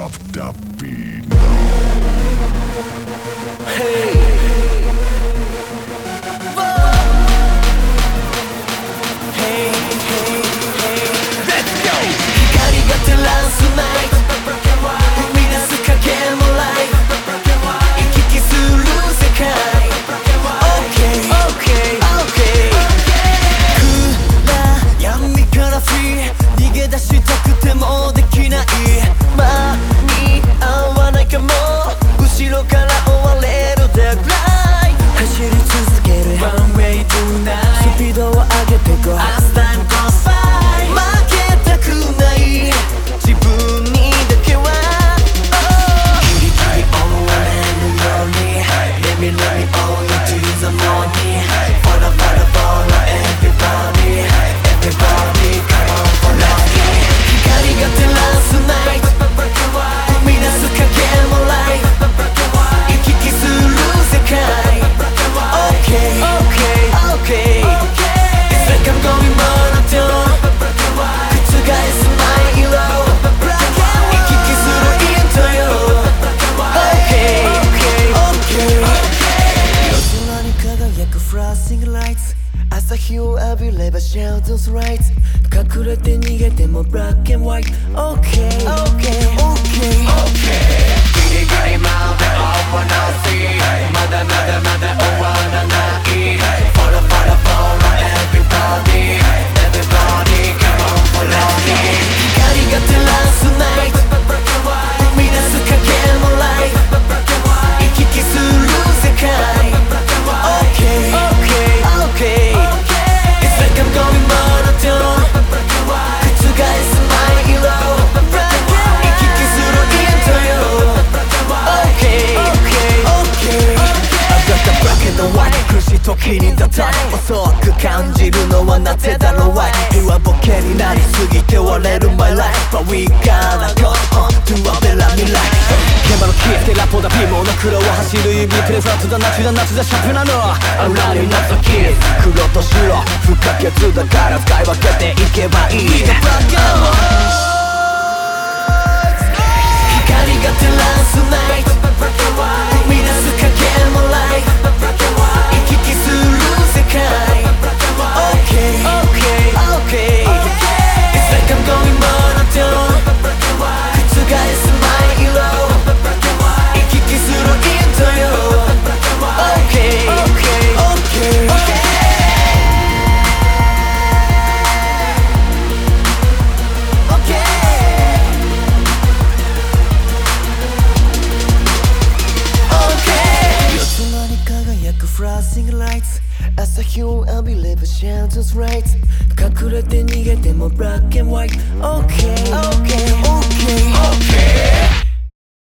of the beat. sounds just right. 隠れて逃げても black and white. Okay Okay. Okay, okay. 気に立たない遅く感じるのはなぜだろう？Why 平和ボケになりすぎて割れる My life But we gotta go on to a better 未来現場のキーステラポダピモの黒は走る指プレザーとだ夏だ夏だシャープなの。あらに夏のキース黒と白不可欠だから使い分けていけばいい。Like a flashing lights. 朝日を浴びれば shadows right. 隠れて逃げても black and white. Okay, okay, okay, okay.